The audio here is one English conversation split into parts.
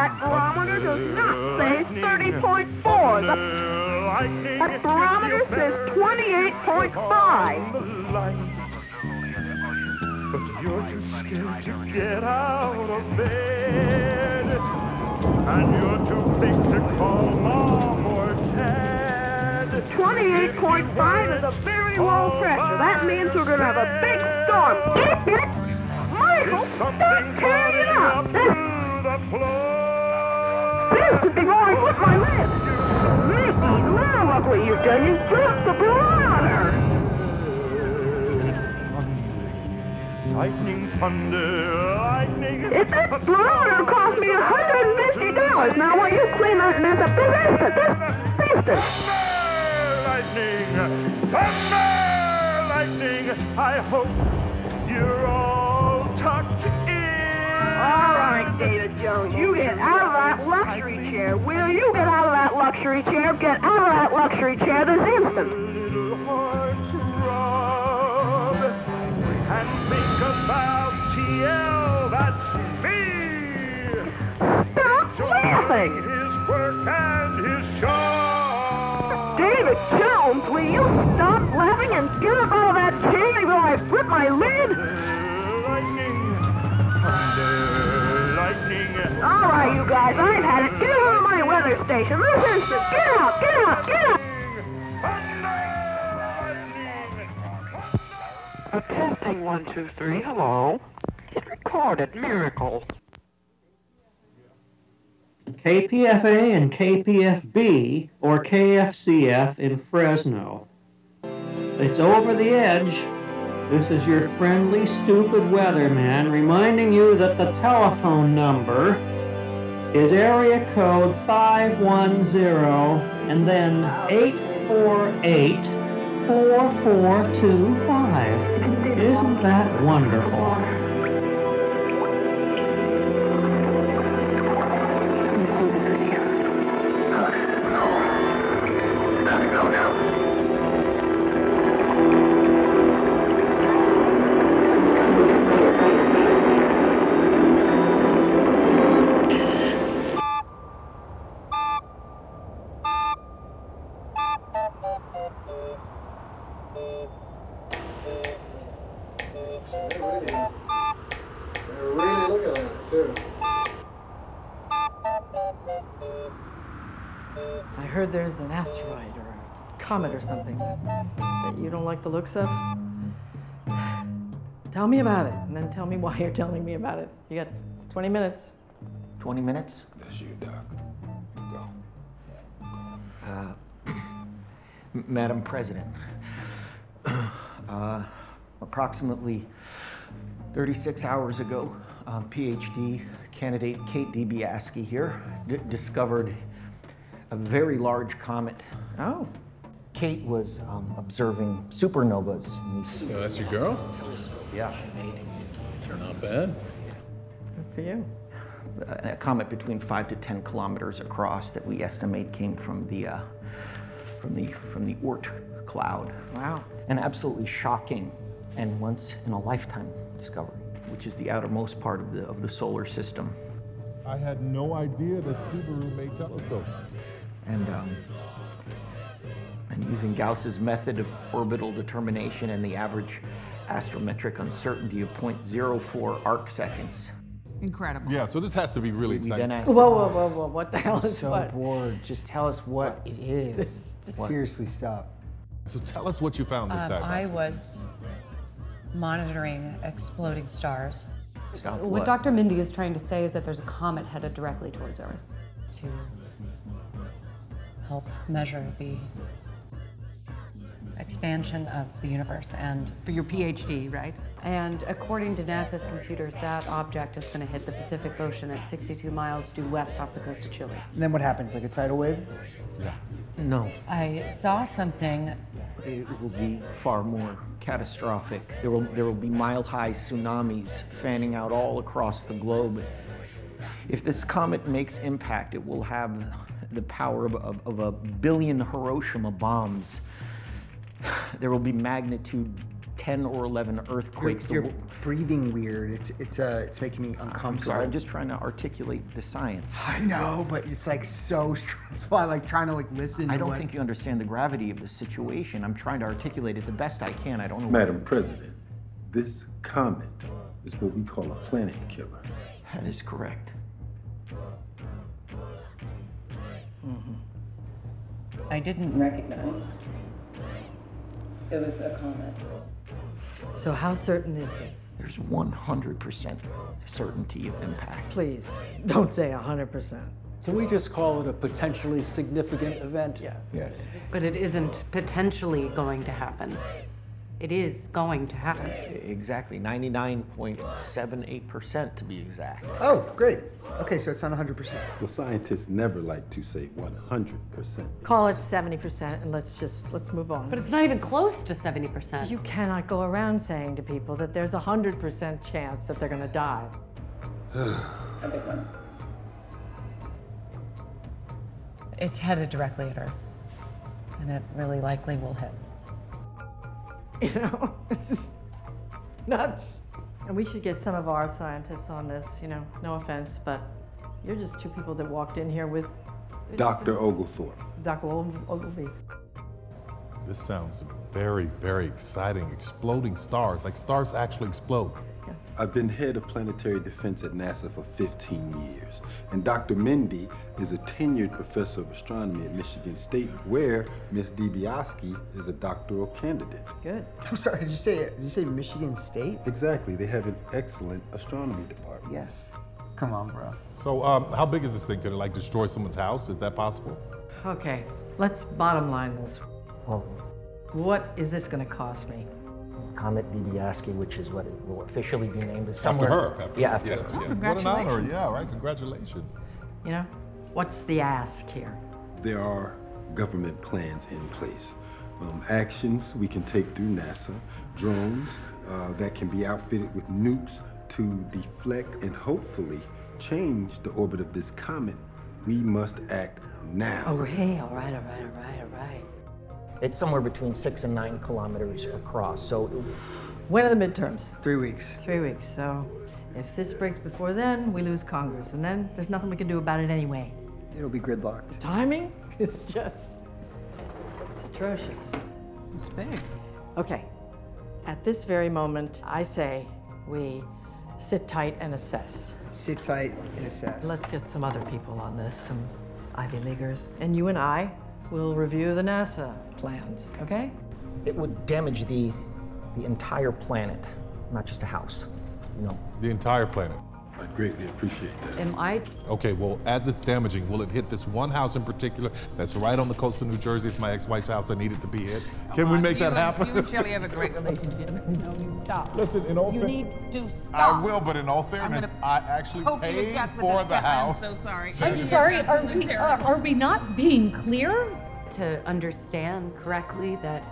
That barometer does not say 30.4. The, that barometer says 28.5. But you're too scared to get out of bed. And you're too big to call mom or dad. 28.5 is a very low pressure. That means we're gonna have a big storm. Michael, stop tearing it up. This, should be going with my lid. Mickey, now look what you've done. You dropped the barometer. Lightning, thunder, lightning. If that barometer cost me $150, now will you clean that mess up this instant? This instant. Lightning, thunder, lightning. I hope you're all tucked in. All right, David Jones, you get out of that luxury chair. Will you get out of that luxury chair? Get out of that luxury chair this instant. Stop laughing. David Jones, will you stop laughing and get up out of that chair before I flip my lid? Lightning, thunder, lightning. All right, you guys, I've had it. Get out of my weather station this instant. Get out, get out, get out. Testing one, two, three. Hello. It recorded miracle. KPFA and KPFB, or KFCF in Fresno. It's over the edge. This is your friendly, stupid weatherman reminding you that the telephone number is area code 510 and then 848 4425. Isn't that wonderful? Or something that, that you don't like the looks of. Tell me about it, and then tell me why you're telling me about it. You got 20 minutes. 20 minutes? That's you, Doc. Go. Uh, Madam President, uh, approximately 36 hours ago, um, PhD candidate Kate Dibiasky here d- discovered a very large comet. Oh. Kate was um, observing supernovas in these. So that's your girl? Yeah. Sure not bad. Good for you. A comet between five to 10 kilometers across that we estimate came from the uh, from the from the Oort cloud. Wow. An absolutely shocking and once in a lifetime discovery, which is the outermost part of the of the solar system. I had no idea that Subaru made telescopes. And um, and using Gauss's method of orbital determination and the average astrometric uncertainty of 0.04 arc seconds. Incredible. Yeah, so this has to be really We exciting. then asked Whoa, whoa, whoa, whoa! What the hell is so what? bored. Just tell us what it is. What? Seriously, stop. So tell us what you found this Um, time. I was monitoring exploding stars Stop What Dr. Mindy is trying to say is that there's a comet headed directly towards Earth. to help measure the expansion of the universe and For your PhD, right? And according to NASA's computers, that object is going to hit the Pacific Ocean at 62 miles due west off the coast of Chile. And then what happens? Like a tidal wave? Yeah. No, I saw something it will be far more catastrophic. There will there will be mile-high tsunamis fanning out all across the globe. If this comet makes impact, it will have the power of, of, of a billion Hiroshima bombs. There will be magnitude 10 or 11 You're, earthquakes. You're wo- breathing weird. It's it's uh it's making me I'm uncomfortable. sorry, I'm just trying to articulate the science. I know, but it's like so stressful. I like trying to like listen. I to don't what- think you understand the gravity of the situation. I'm trying to articulate it the best I can. I don't know. what- Madam President, this comet is what we call a planet killer. That is correct. I didn't recognize. It was a comet. So how certain is this? There's 100% certainty of impact. Please, don't say 100%. Can we just call it a potentially significant event? Yeah. Yes. But it isn't potentially going to happen. It is going to happen. Exactly, 99.78% to be exact. Oh, great. Okay, so it's not 100%. Well, scientists never like to say 100%. Call it 70% and let's just, let's move on. But it's not even close to 70%. You cannot go around saying to people that there's a 100% chance that they're going to die. A big one. It's headed directly at Earth. And it really likely will hit. You know, it's just nuts. And we should get some of our scientists on this, you know, no offense, but you're just two people that walked in here with Dr. Oglethorpe. Dr. Og- Ogilvy. This sounds very, very exciting. Exploding stars, like stars actually explode. I've been head of planetary defense at NASA for 15 years. And Dr. Mindy is a tenured professor of astronomy at Michigan State, where Miss Dibiasky is a doctoral candidate. Good. I'm sorry. Did you say did you say Michigan State? Exactly. They have an excellent astronomy department. Yes. Come on, bro. So, um, how big is this thing? Could it like destroy someone's house? Is that possible? Okay, let's bottom line this. Well, What is this going to cost me? Comet Dibiasky, which is what it will officially be named, is After her. After yeah, her. after Yes, her. yes. What an honor. Yeah, right. Congratulations. You know, what's the ask here? There are government plans in place. Um, actions we can take through NASA, drones uh, that can be outfitted with nukes to deflect and hopefully change the orbit of this comet. We must act now. Oh, hey, all right, all right, all right, all right. It's somewhere between six and nine kilometers across. So When are the midterms? Three weeks. Three weeks. So if this breaks before then, we lose Congress, and then there's nothing we can do about it anyway. It'll be gridlocked. Timing is just it's atrocious. It's big. Okay. At this very moment, I say we sit tight and assess. Sit tight and assess. Let's get some other people on this, some Ivy Leaguers. And you and I will review the NASA plans, okay? it would damage the the entire planet, not just a house. You know, The entire planet. I greatly appreciate that. Am I Okay, well, as it's damaging, will it hit this one house in particular that's right on the coast of New Jersey? It's my ex-wife's house. I need it to be hit. Can we make that happen? You and Shelley have a great relationship. No, you stop. Listen, in all You fair- need to stop. I will, but in all fairness, I actually poke you to paid for the house. I'm so sorry. I'm sorry, are we, are, uh, are we not being clear? To understand correctly that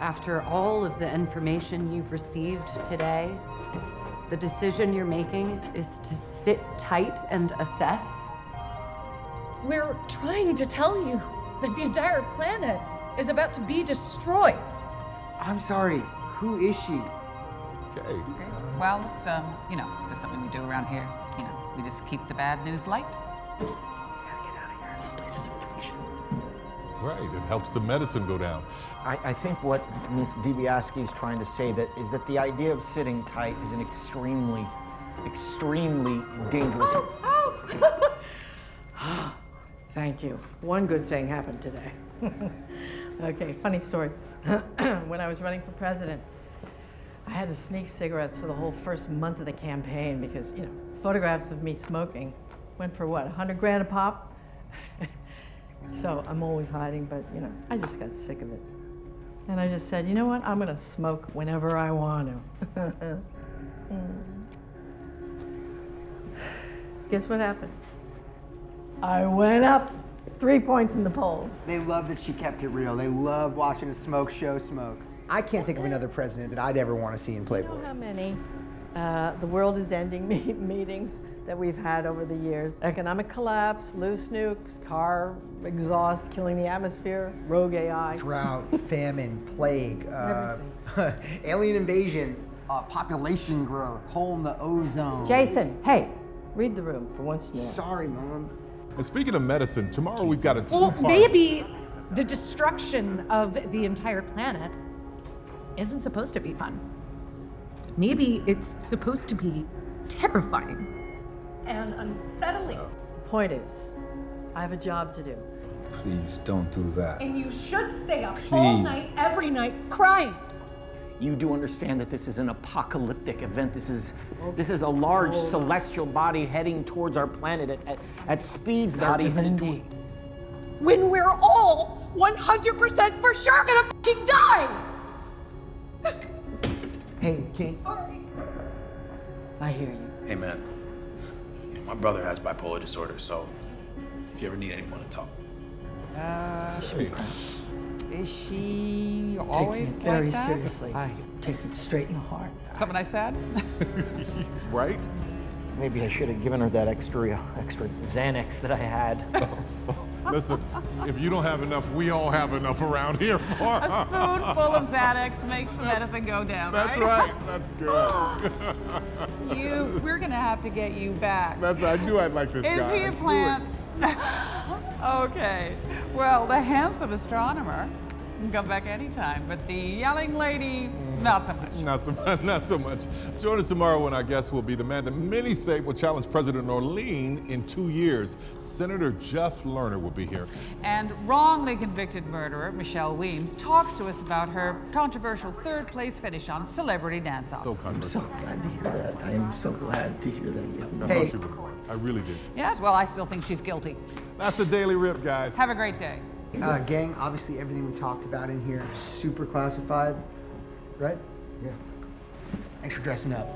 after all of the information you've received today, the decision you're making is to sit tight and assess? We're trying to tell you that the entire planet is about to be destroyed. I'm sorry. Who is she? Okay. Okay. Well, it's um, you know, there's something we do around here. You know, we just keep the bad news light. Right, it helps the medicine go down. I, I think what Ms. Dibiasky is trying to say that is that the idea of sitting tight is an extremely, extremely dangerous. Oh! oh. Thank you. One good thing happened today. okay, funny story. when I was running for president, I had to sneak cigarettes for the whole first month of the campaign because, you know, photographs of me smoking went for what, 100 grand a pop? so I'm always hiding, but, you know, I just got sick of it. And I just said, you know what? I'm going to smoke whenever I want to. Guess what happened? I went up three points in the polls. They love that she kept it real. They love watching a smoke show smoke. I can't think of another president that I'd ever want to see in Playboy. How many uh, the world is ending meetings that we've had over the years. Economic collapse, loose nukes, car exhaust killing the atmosphere, rogue AI. Drought, famine, plague, uh, alien invasion, uh, population growth, hole in the ozone. Jason, hey, read the room for once in a. Sorry, Mom. And speaking of medicine, tomorrow we've got a two Well, maybe the destruction of the entire planet isn't supposed to be fun. Maybe it's supposed to be terrifying and unsettling. Point is, I have a job to do. Please don't do that. And you should stay up all Please. night, every night, crying. You do understand that this is an apocalyptic event. This is this is a large celestial body heading towards our planet at, at, at speeds that Not are even. When we're all 100% for sure gonna fucking die! Hey, Kate. Sorry. I hear you. Hey, man. You know, my brother has bipolar disorder, so if you ever need anyone to talk. Uh, Hey. is she Taking always it very like that? seriously. I take it straight in the heart. Something I said? right? Maybe I should have given her that extra extra Xanax that I had. Listen, if you don't have enough, we all have enough around here for A spoonful of Xanax makes the medicine go down, That's right? right. That's good. You, we're gonna have to get you back. That's I knew I'd like this Is guy. he a plant? okay. Well, the handsome astronomer can come back anytime, but the yelling lady, not so much. Not so much. Not so much. Join us tomorrow when our guest will be the man that many say will challenge President Orlean in two years. Senator Jeff Lerner will be here. And wrongly convicted murderer Michelle Weems talks to us about her controversial third place finish on Celebrity Dance Off. So controversial. So glad to hear that. I am so glad to hear that. I Hey. thought you would. I really did. Yes, well, I still think she's guilty. That's the Daily Rip, guys. Have a great day. Uh, gang, obviously everything we talked about in here, super classified, right? Yeah. Thanks for dressing up.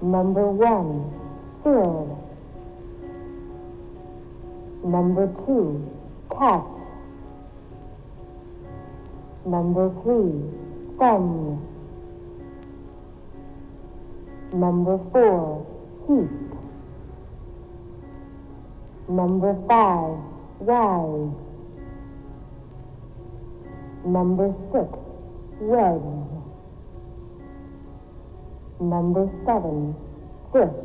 Number one, fill. Number two, catch. Number three, thumb. Number four, heat. Number five, wise. Number six, wedge. Number seven, fish.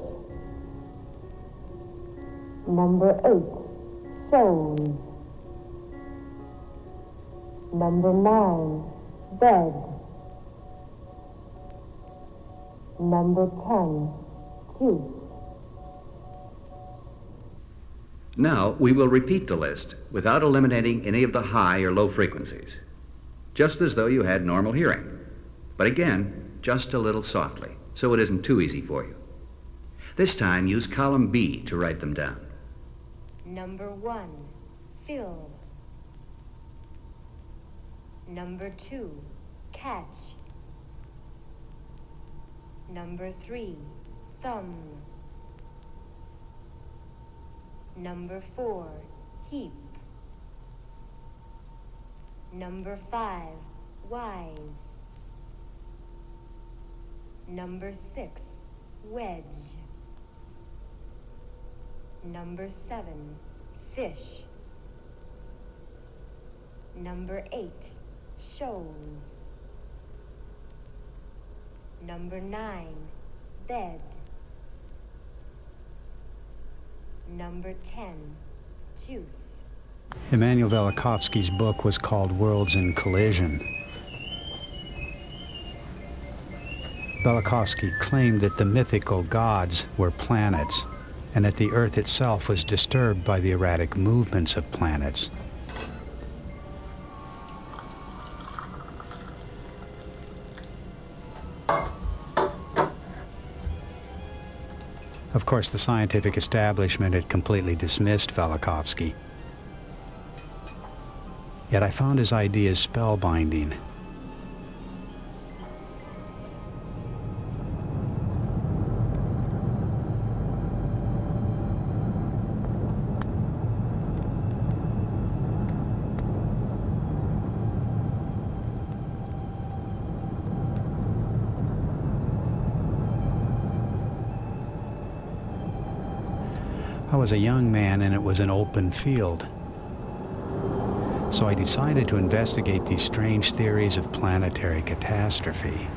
Number eight, shows. Number nine, bed. Number ten, juice. Now, we will repeat the list without eliminating any of the high or low frequencies, just as though you had normal hearing. But again, just a little softly, so it isn't too easy for you. This time, use column B to write them down. Number one, fill. Number two, catch. Number three, thumb. Number four, heap. Number five, wise. Number six, wedge. Number seven, fish. Number eight, shows. Number nine, bed. Number ten, juice. Immanuel Velikovsky's book was called Worlds in Collision. Velikovsky claimed that the mythical gods were planets and that the Earth itself was disturbed by the erratic movements of planets. Of course, the scientific establishment had completely dismissed Velikovsky. Yet I found his ideas spellbinding. Was a young man and it was an open field. So I decided to investigate these strange theories of planetary catastrophe.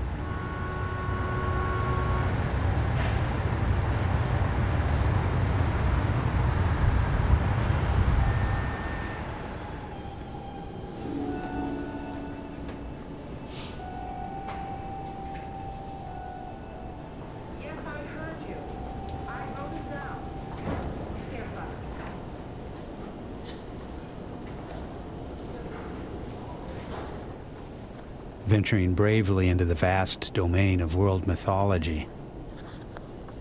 Venturing bravely into the vast domain of world mythology.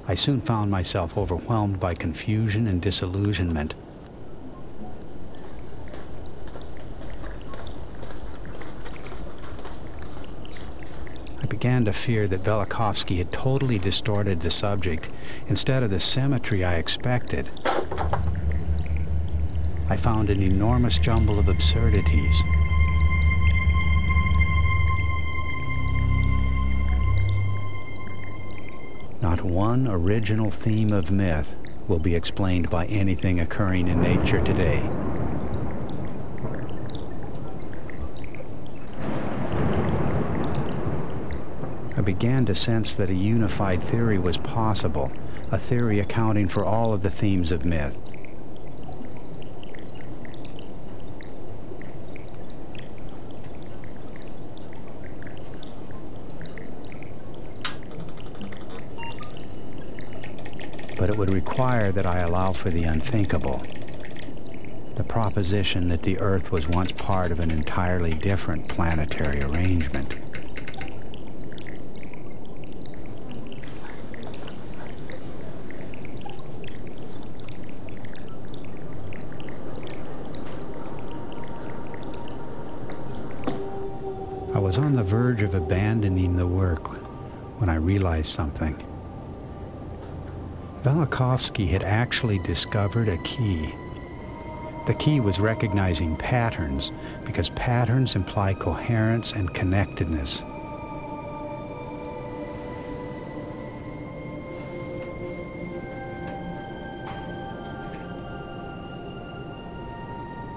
I soon found myself overwhelmed by confusion and disillusionment. I began to fear that Velikovsky had totally distorted the subject instead of the symmetry I expected. I found an enormous jumble of absurdities. Not one original theme of myth will be explained by anything occurring in nature today. I began to sense that a unified theory was possible, a theory accounting for all of the themes of myth. But it would require that I allow for the unthinkable. The proposition that the Earth was once part of an entirely different planetary arrangement. I was on the verge of abandoning the work when I realized something. Velikovsky had actually discovered a key. The key was recognizing patterns because patterns imply coherence and connectedness.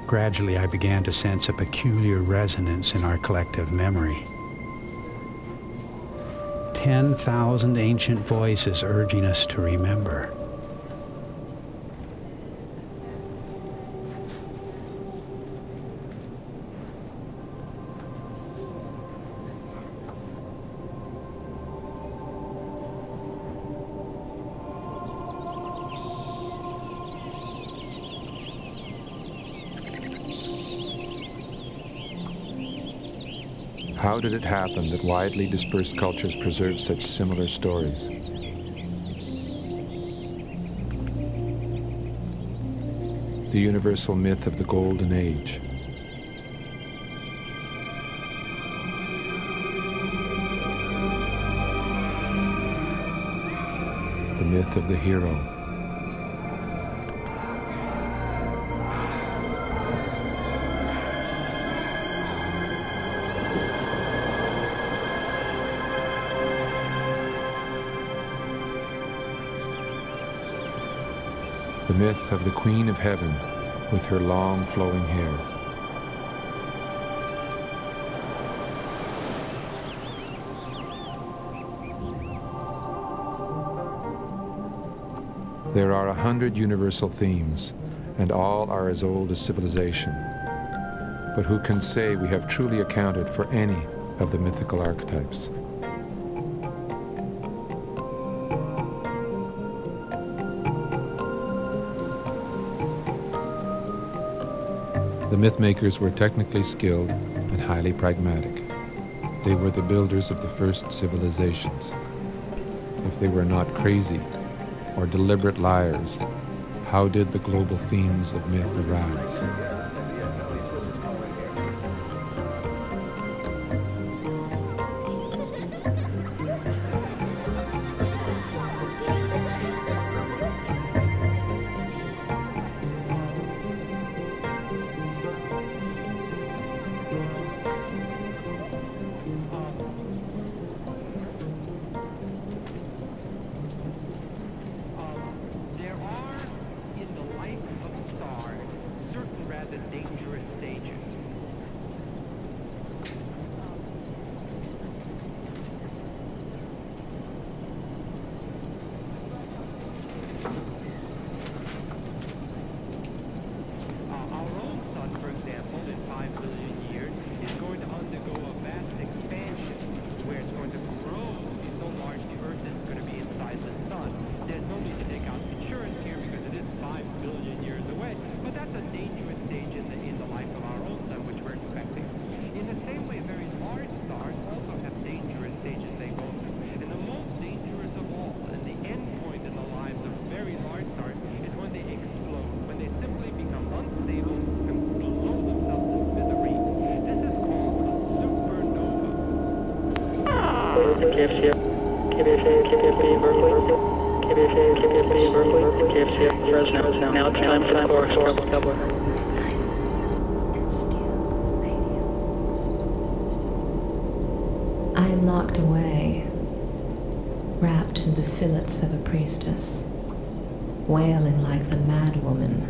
Gradually, I began to sense a peculiar resonance in our collective memory. 10,000 ancient voices urging us to remember. How did it happen that widely dispersed cultures preserve such similar stories? The universal myth of the Golden Age. The myth of the hero. Myth of the Queen of Heaven with her long flowing hair. There are a hundred universal themes, and all are as old as civilization. But who can say we have truly accounted for any of the mythical archetypes? The mythmakers were technically skilled and highly pragmatic. They were the builders of the first civilizations. If they were not crazy or deliberate liars, how did the global themes of myth arise? Now time for. I am locked away, wrapped in the fillets of a priestess, wailing like the madwoman,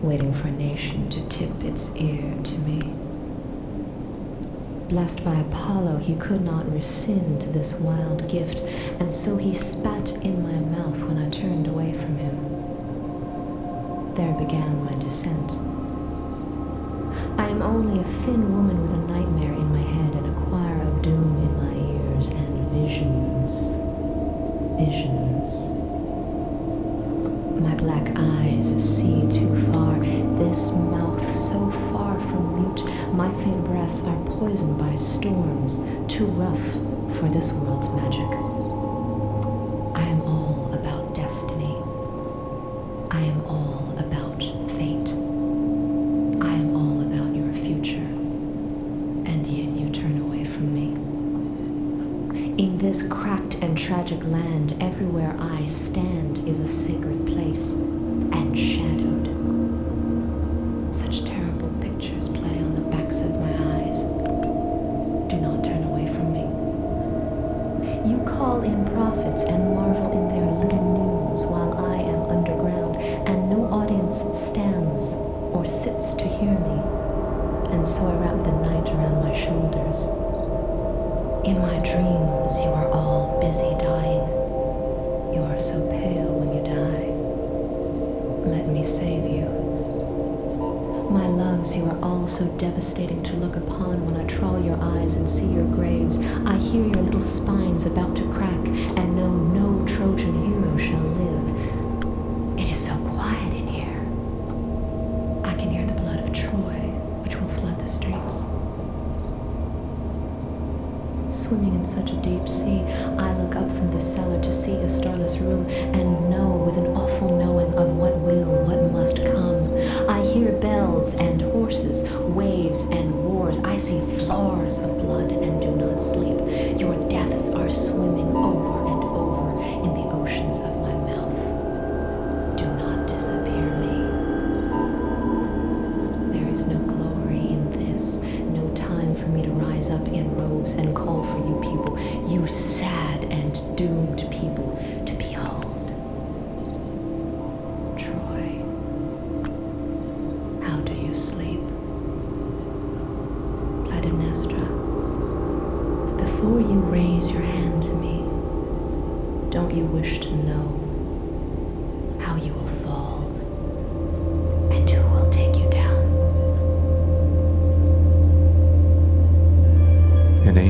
waiting for a nation to tip its ear to me. Blessed by Apollo, he could not rescind this wild gift, and so he spat in my mouth when I turned away from him. There began my descent. I am only a thin woman with a nightmare in my head and a choir of doom in my ears and visions My faint breath are poisoned by storms too rough for this world's magic. and call for you people, you sad and doomed people.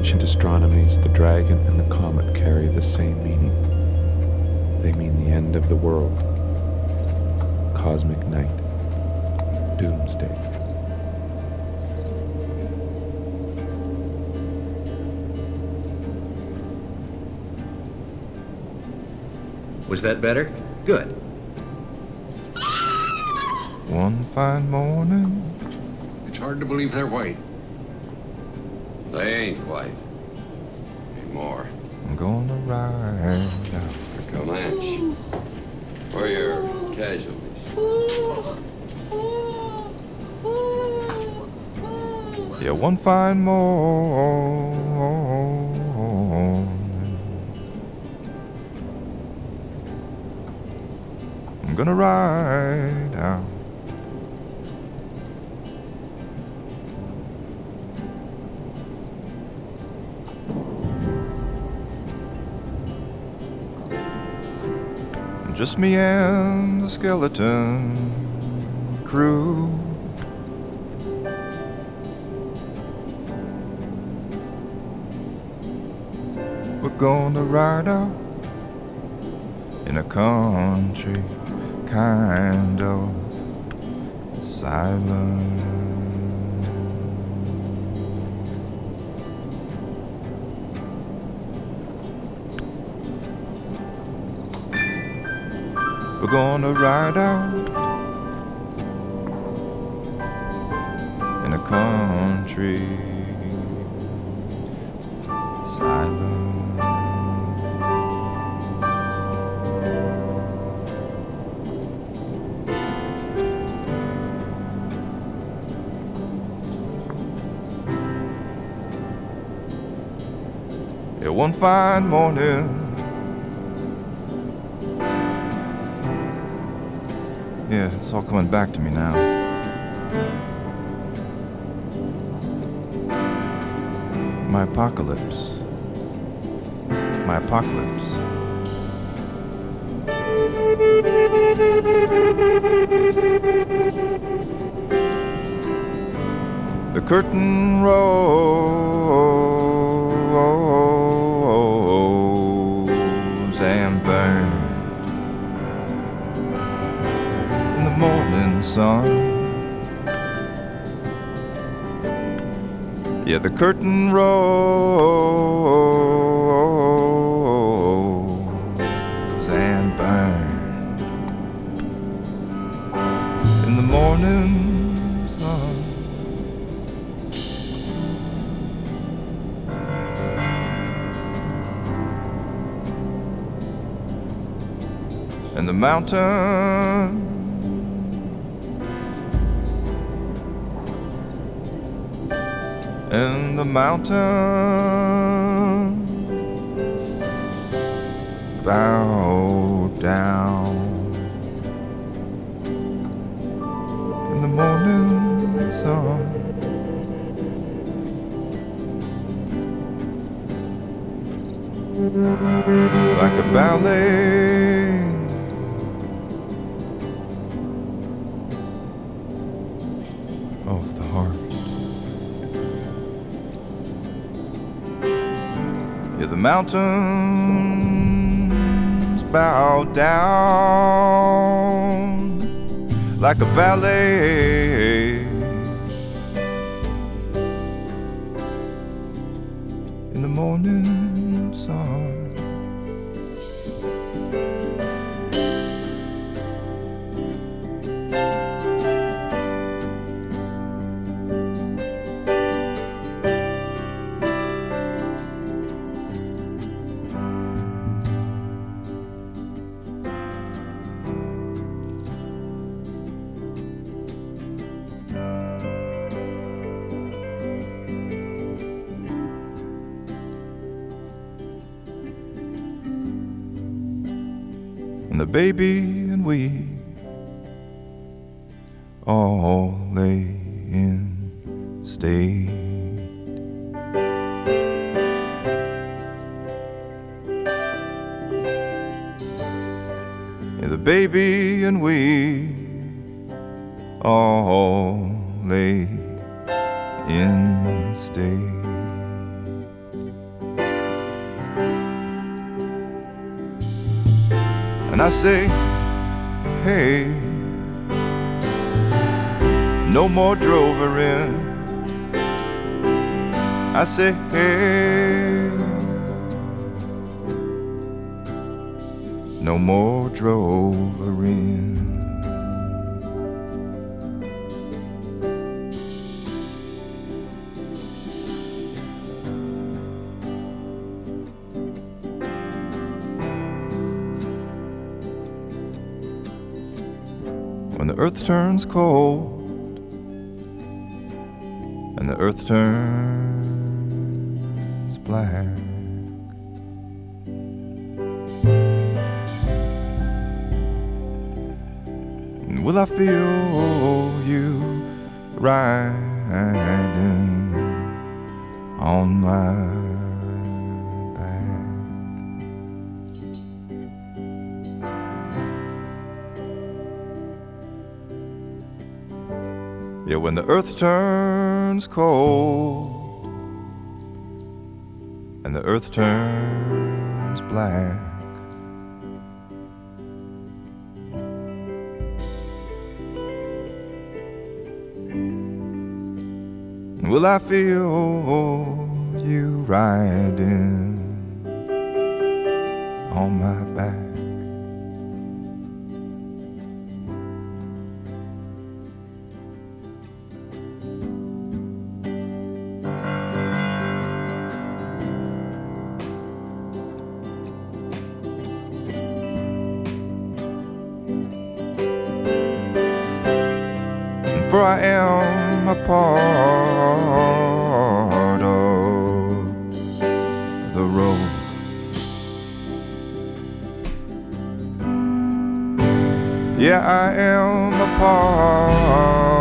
ancient astronomies, the dragon and the comet carry the same meaning. They mean the end of the world, cosmic night, doomsday. Was that better? Good. One fine morning. It's hard to believe they're white ain't white anymore. I'm gonna ride out. The Comanche. Where your casualties? Yeah, one fine morning. Just me and the skeleton crew. We're gonna ride out in a country kind of silence. We're gonna ride out in a country silence. One fine morning. Yeah, it's all coming back to me now. My apocalypse. My apocalypse. The curtain rose Yeah, the curtain rose and burned in the morning sun. And the mountain and the mountain. Bow down. In the morning sun. Like a ballet the mountains bow down like a ballet. In the morning baby and we all lay in state. Yeah, the baby and we all lay in state. And I say, hey, no more drover in. I say, hey, no more drover earth turns cold and the earth turns black. And will I feel you riding on my Yeah, when the earth turns cold and the earth turns black. Will I feel you riding on my a part of the road. Yeah, I am a part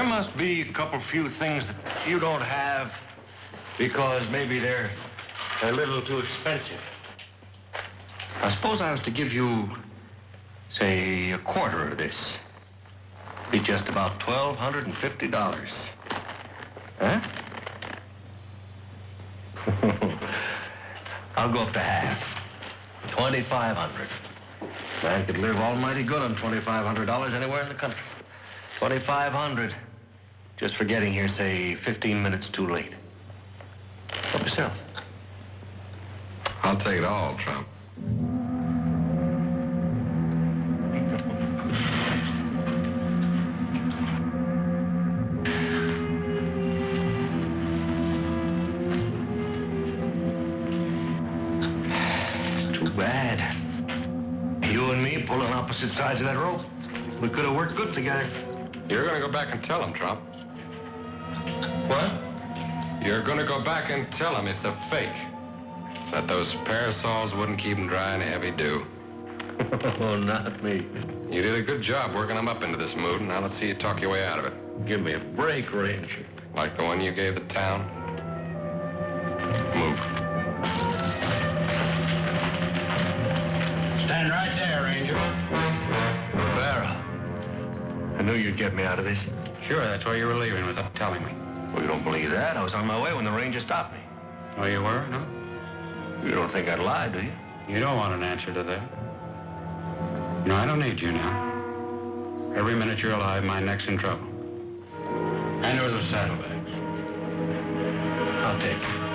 there must be a couple few things that you don't have because maybe they're a little too expensive. I suppose I was to give you, say, a quarter of this. It'd Be just about $1,250. Huh? I'll go up to half. 2500 Man could live almighty good on $2,500 anywhere in the country. 2500 just for getting here, say, 15 minutes too late. Help yourself. I'll take it all, Trump. Too bad. You and me pulling opposite sides of that rope. We could have worked good together. You're gonna go back and tell him, Trump. What? You're gonna go back and tell him it's a fake. That those parasols wouldn't keep him dry in a heavy dew. oh, not me. You did a good job working him up into this mood. Now let's see you talk your way out of it. Give me a break, Ranger. Like the one you gave the town. Move. Stand right there, Ranger. Vera. I knew you'd get me out of this. Sure, that's why you were leaving without telling me. Well, you don't believe that. I was on my way when the ranger stopped me. Oh, you were? No? You don't think I'd lie, do you? You don't want an answer to that. No, I don't need you now. Every minute you're alive, my neck's in trouble. Hand over those saddlebags. I'll take them.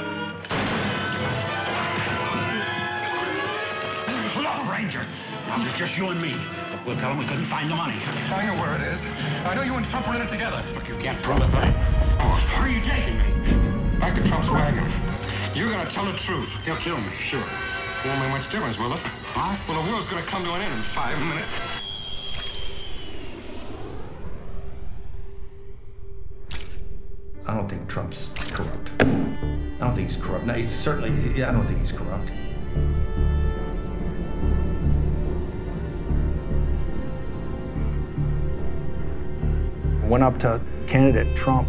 Look, Ranger. Now it's just you and me. We'll tell them we couldn't find the money. I know where it is. I know you and Trump were in it together. But you can't prove a thing. Oh, are you taking me? Back to Trump's wagon. You're gonna tell the truth. They'll kill me, sure. Won't make much difference, will it? Huh? Well, the world's gonna come to an end in five minutes. I don't think Trump's corrupt. I don't think he's corrupt. No, he's certainly, I don't think he's corrupt. Went up to candidate Trump.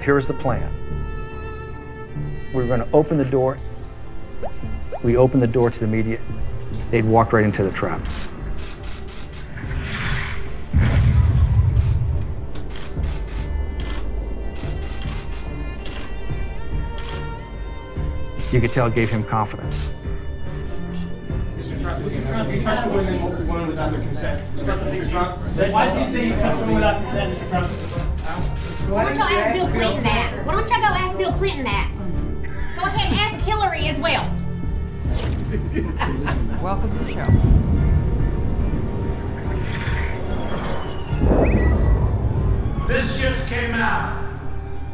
Here's the plan. We're going to open the door. We opened the door to the media. They'd walked right into the trap. You could tell it gave him confidence. Mr. Trump, you touched a woman, without their consent. Why did you say you touched a woman without consent, Mr. Trump? Why don't y'all ask Bill Clinton that? Why don't y'all go ask Bill Clinton that? Go ahead and ask Hillary as well. Welcome to the show. This just came out.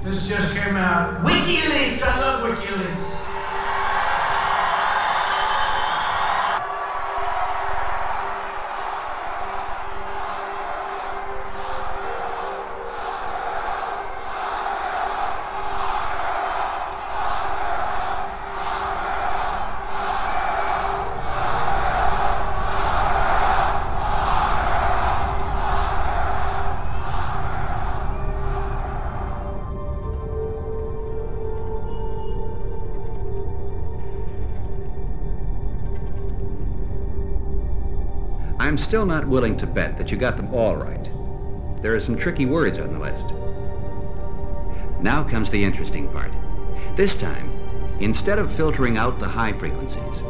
This just came out. WikiLeaks. I love WikiLeaks. Still not willing to bet that you got them all right. There are some tricky words on the list. Now comes the interesting part. This time, instead of filtering out the high frequencies,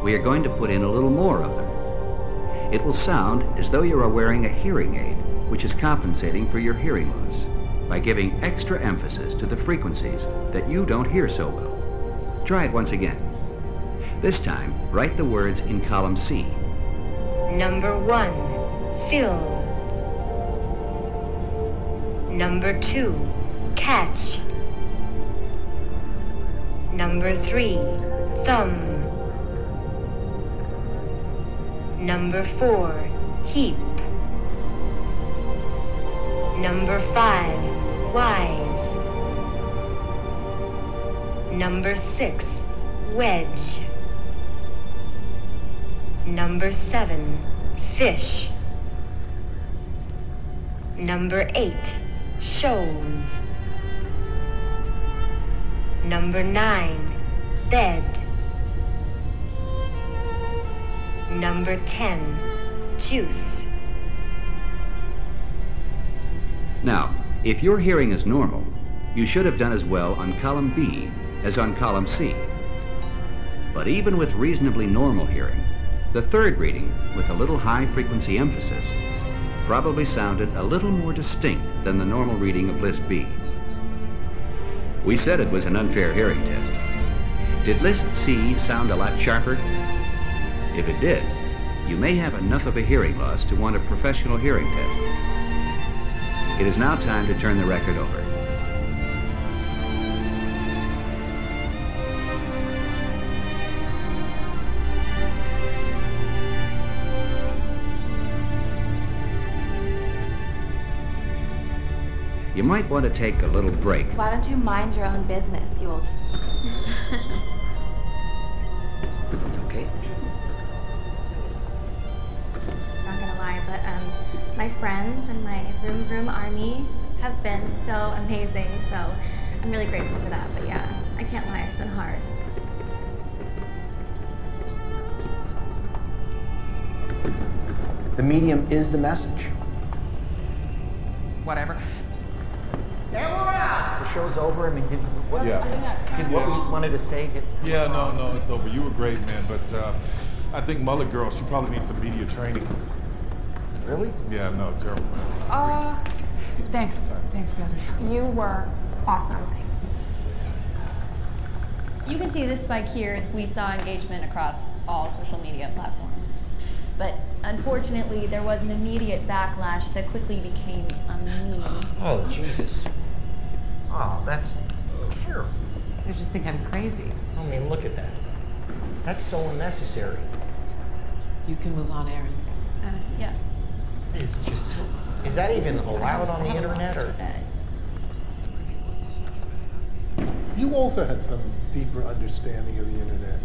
we are going to put in a little more of them. It will sound as though you are wearing a hearing aid, which is compensating for your hearing loss by giving extra emphasis to the frequencies that you don't hear so well. Try it once again. This time, write the words in column C Number one, fill. Number two, catch. Number three, thumb. Number four, heap. Number five, wise. Number six, wedge. Number seven, fish. Number eight, shows. Number nine, bed. Number ten, juice. Now, if your hearing is normal, you should have done as well on column B as on column C. But even with reasonably normal hearing, the third reading, with a little high frequency emphasis, probably sounded a little more distinct than the normal reading of List B. We said it was an unfair hearing test. Did List C sound a lot sharper? If it did, you may have enough of a hearing loss to want a professional hearing test. It is now time to turn the record over. Might want to take a little break. Why don't you mind your own business, you old. Okay. Not gonna lie, but um, my friends and my Vroom Vroom army have been so amazing. So I'm really grateful for that. But yeah, I can't lie, it's been hard. The medium is the message. Whatever. The show's over. I mean, did what? Yeah. Did what we wanted to say get? Yeah, no, no, it's over. You were great, man. But uh, I think Mullet Girl, she probably needs some media training. Really? Yeah, no, terrible, man. Uh, thanks. Thanks, Bill. You were awesome. Thanks. You can see this spike here as we saw engagement across all social media platforms. But unfortunately, there was an immediate backlash that quickly became a meme. Oh Jesus! Oh, that's terrible. They just think I'm crazy. I mean, look at that. That's so unnecessary. You can move on, Aaron. Uh, yeah. It's just. Is that even allowed on the internet or? You also had some deeper understanding of the internet.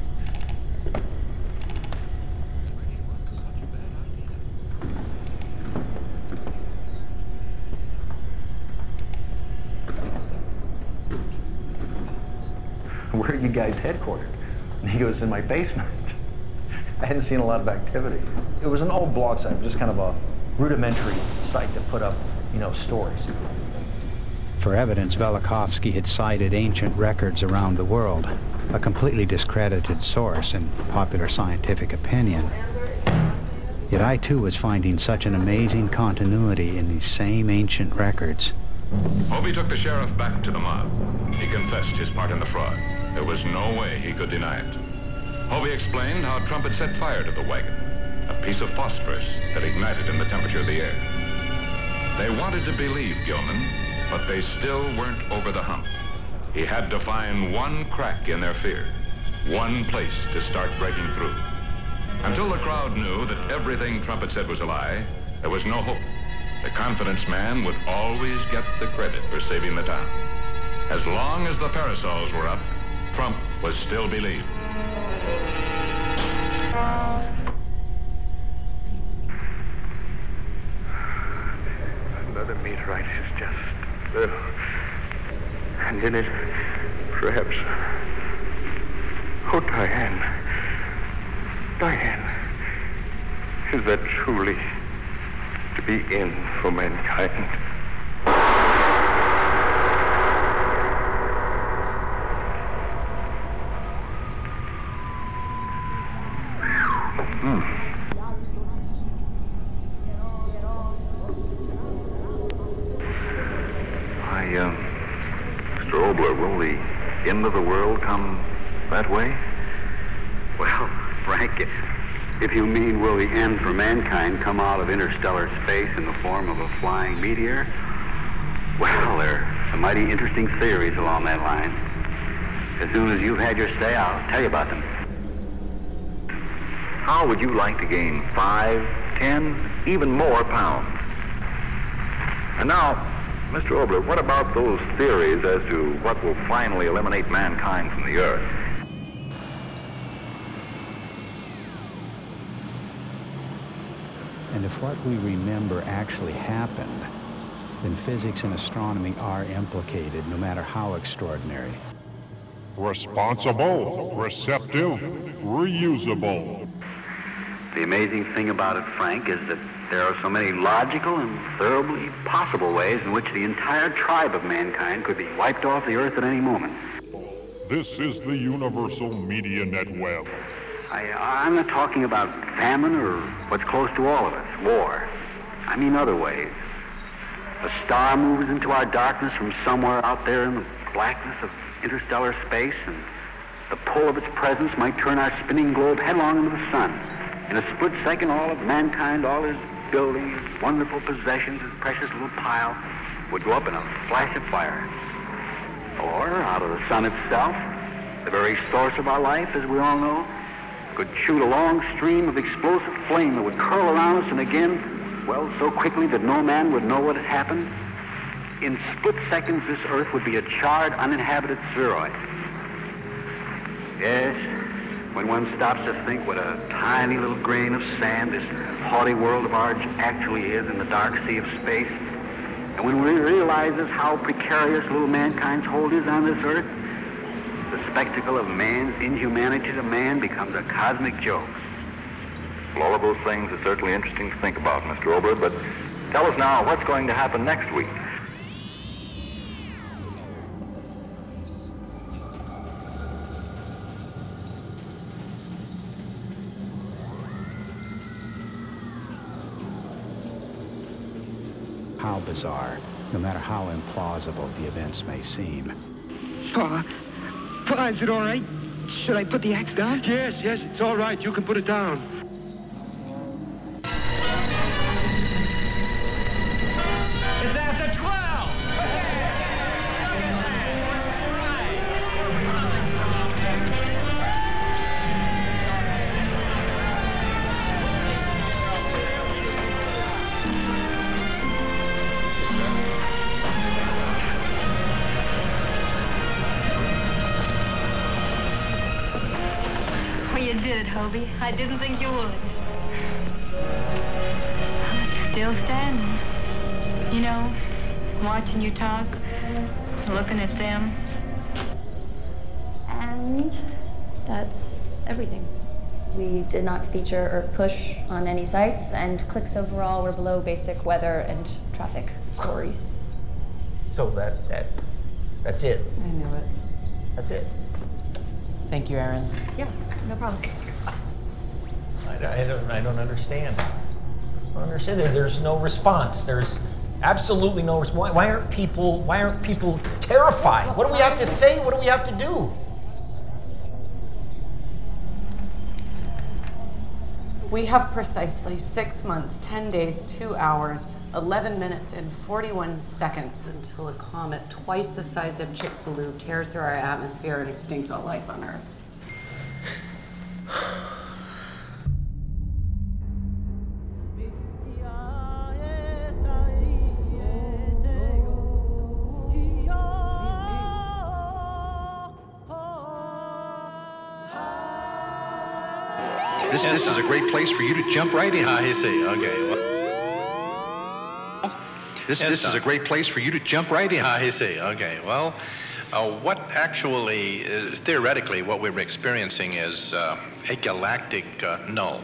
You guys headquartered? And he goes, in my basement. I hadn't seen a lot of activity. It was an old blog site, just kind of a rudimentary site that put up, you know, stories. For evidence, Velikovsky had cited ancient records around the world, a completely discredited source in popular scientific opinion. Yet I too was finding such an amazing continuity in these same ancient records. Hobie took the sheriff back to the mob. He confessed his part in the fraud. There was no way he could deny it. Hobie explained how Trump had set fire to the wagon, a piece of phosphorus that ignited in the temperature of the air. They wanted to believe Gilman, but they still weren't over the hump. He had to find one crack in their fear, one place to start breaking through. Until the crowd knew that everything Trump had said was a lie, there was no hope. The confidence man would always get the credit for saving the town. As long as the parasols were up, Trump was still believed. Another meteorite is just little. And in it, perhaps. Oh, Diane. Diane. Is that truly to be in for mankind? Hmm. I, um, Mr. Obler, will the end of the world come that way? Well, Frank, if you mean will the end for mankind come out of interstellar space in the form of a flying meteor? Well, there are some mighty interesting theories along that line. As soon as you've had your say, I'll tell you about them. How would you like to gain five, ten, even more pounds? And now, Mr. Obler, what about those theories as to what will finally eliminate mankind from the Earth? What we remember actually happened, then physics and astronomy are implicated, no matter how extraordinary. Responsible, receptive, reusable. The amazing thing about it, Frank, is that there are so many logical and thoroughly possible ways in which the entire tribe of mankind could be wiped off the earth at any moment. This is the Universal Media Net Web. I, uh, I'm not talking about famine or what's close to all of us, war. I mean other ways. A star moves into our darkness from somewhere out there in the blackness of interstellar space, and the pull of its presence might turn our spinning globe headlong into the sun. In a split second, all of mankind, all his buildings, wonderful possessions, his precious little pile, would go up in a flash of fire. Or, out of the sun itself, the very source of our life, as we all know, could shoot a long stream of explosive flame that would curl around us and again, well, so quickly that no man would know what had happened. In split seconds, this earth would be a charred, uninhabited spheroid. Yes, when one stops to think what a tiny little grain of sand this haughty world of ours actually is in the dark sea of space, and when one realizes how precarious little mankind's hold is on this earth, the spectacle of man's inhumanity to man becomes a cosmic joke. Well, all of those things are certainly interesting to think about, Mr. Ober, but tell us now what's going to happen next week. How bizarre, no matter how implausible the events may seem. Pa, Pa, is it all right? Should I put the axe down? Yes, yes, it's all right. You can put it down. Good, Hobie. I didn't think you would. Well, it's still standing. You know, watching you talk, looking at them. And that's everything. We did not feature or push on any sites, and clicks overall were below basic weather and traffic stories. So that that that's it. I knew it. That's it. Thank you, Aaron. Yeah, no problem. I, I don't I don't understand. I don't understand. There, there's no response. There's absolutely no response. Why, why aren't people Why aren't people terrified? What do we have to say? What do we have to do? We have precisely six months, 10 days, 2 hours, 11 minutes, and 41 seconds until a comet twice the size of Chicxulub tears through our atmosphere and extincts all life on Earth. Place for you to jump right in. I see. Okay. Well, this, this is a great place for you to jump right in. I see. Okay. Well, uh, what actually, is, theoretically, what we're experiencing is uh, a galactic uh, null.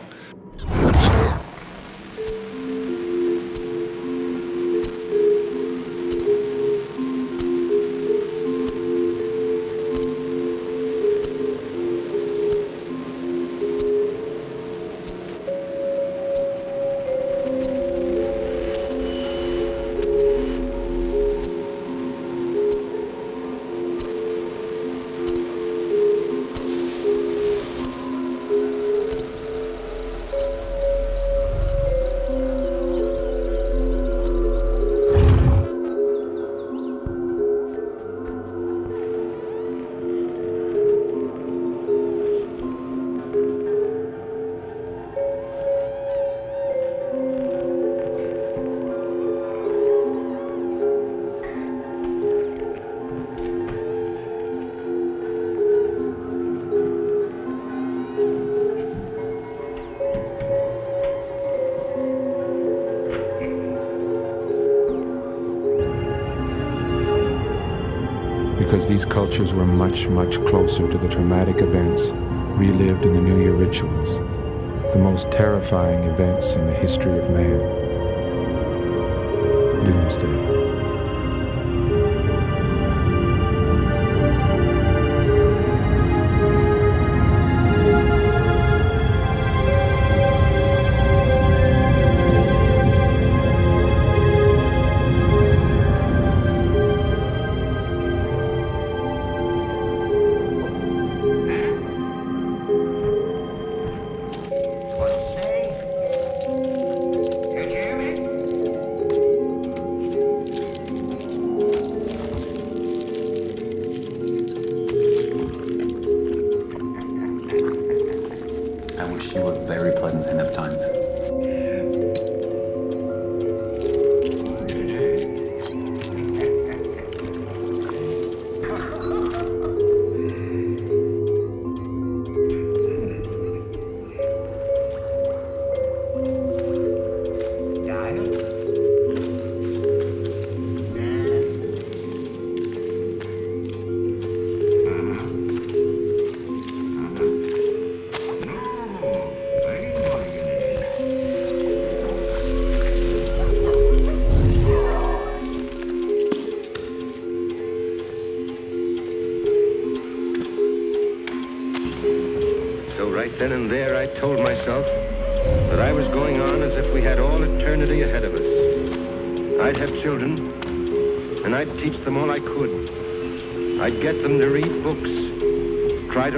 These cultures were much, much closer to the traumatic events relived in the New Year rituals, the most terrifying events in the history of man. Doomsday.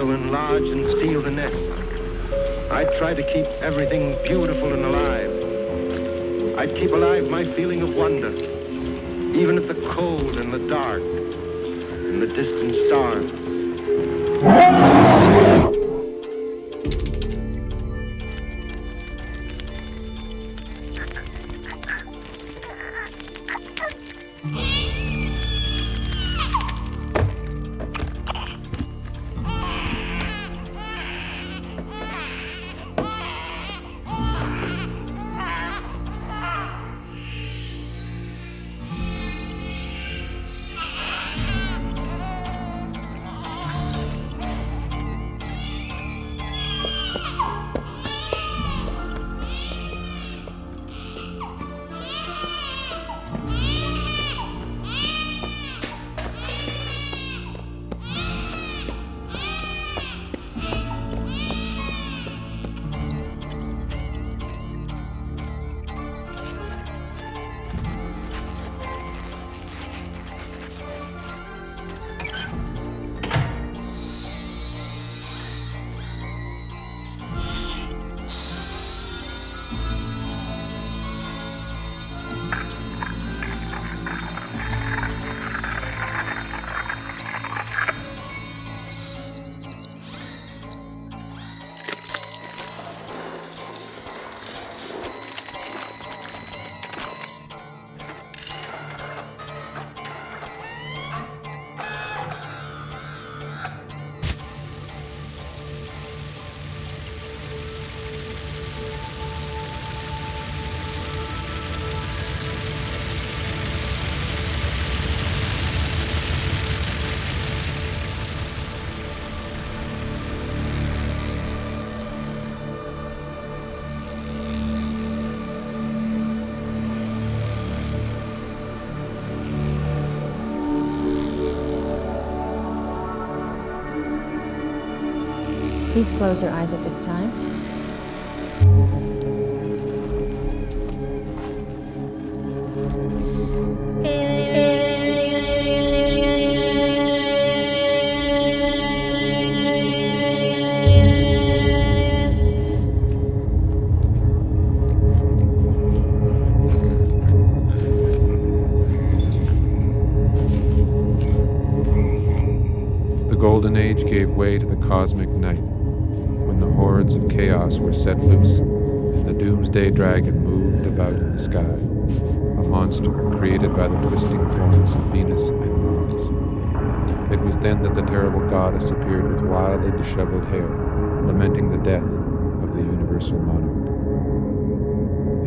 To enlarge and steal the nest. I'd try to keep everything beautiful and alive. I'd keep alive my feeling of wonder, even at the cold and the dark and the distant stars. Please close your eyes at this time. The Golden Age gave way to the cosmic night, when the hordes of chaos were set loose and the doomsday dragon moved about in the sky, a monster created by the twisting forms of Venus and Mars. It was then that the terrible goddess appeared with wildly disheveled hair, lamenting the death of the universal monarch.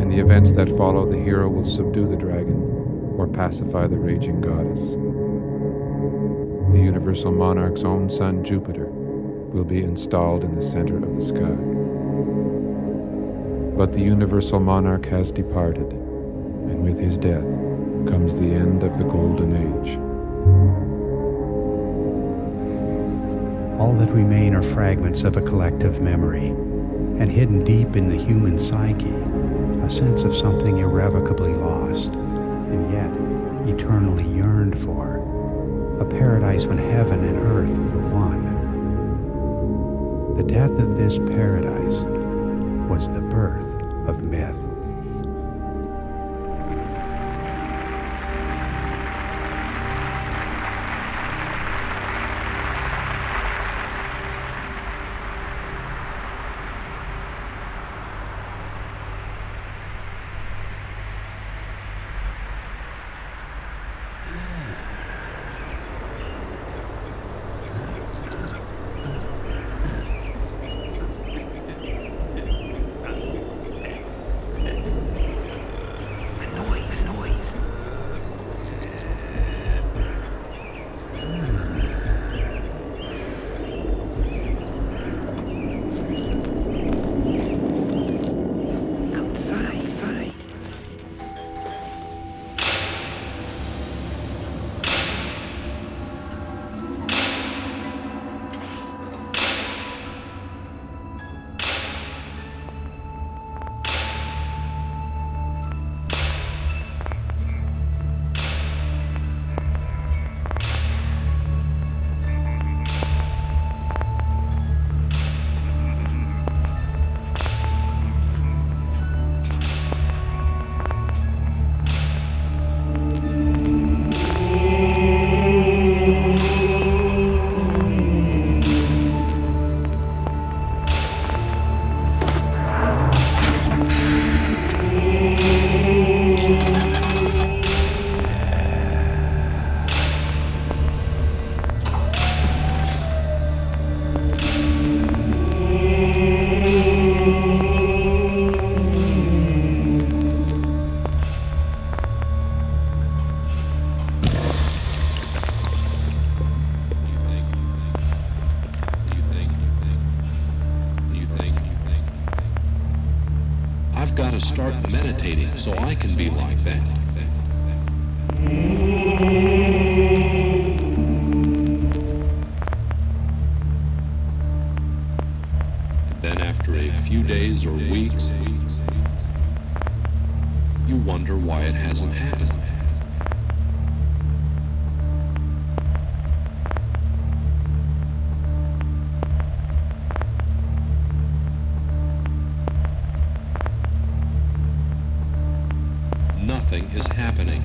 In the events that follow, the hero will subdue the dragon or pacify the raging goddess the universal monarch's own son Jupiter will be installed in the center of the sky. But the universal monarch has departed, and with his death comes the end of the golden age. All that remain are fragments of a collective memory, and hidden deep in the human psyche, a sense of something irrevocably lost, and yet eternally yearned for a paradise when heaven and earth. The death of this paradise was the birth of myth. So I can be like that. Nothing is happening.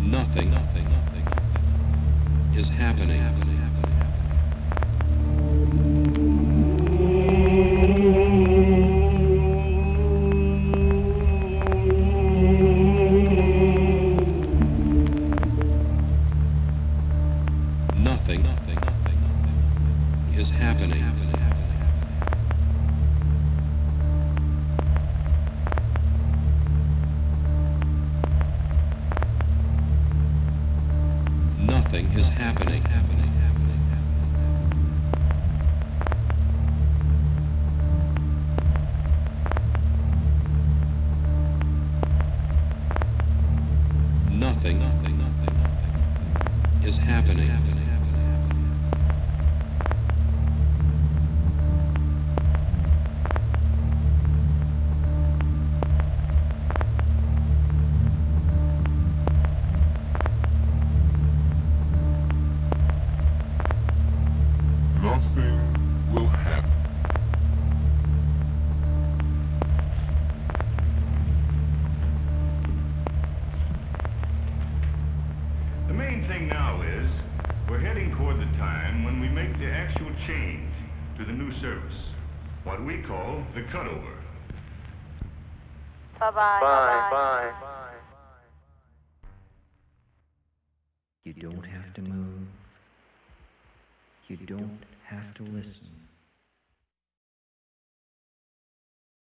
Nothing is happening. Bye-bye. Bye,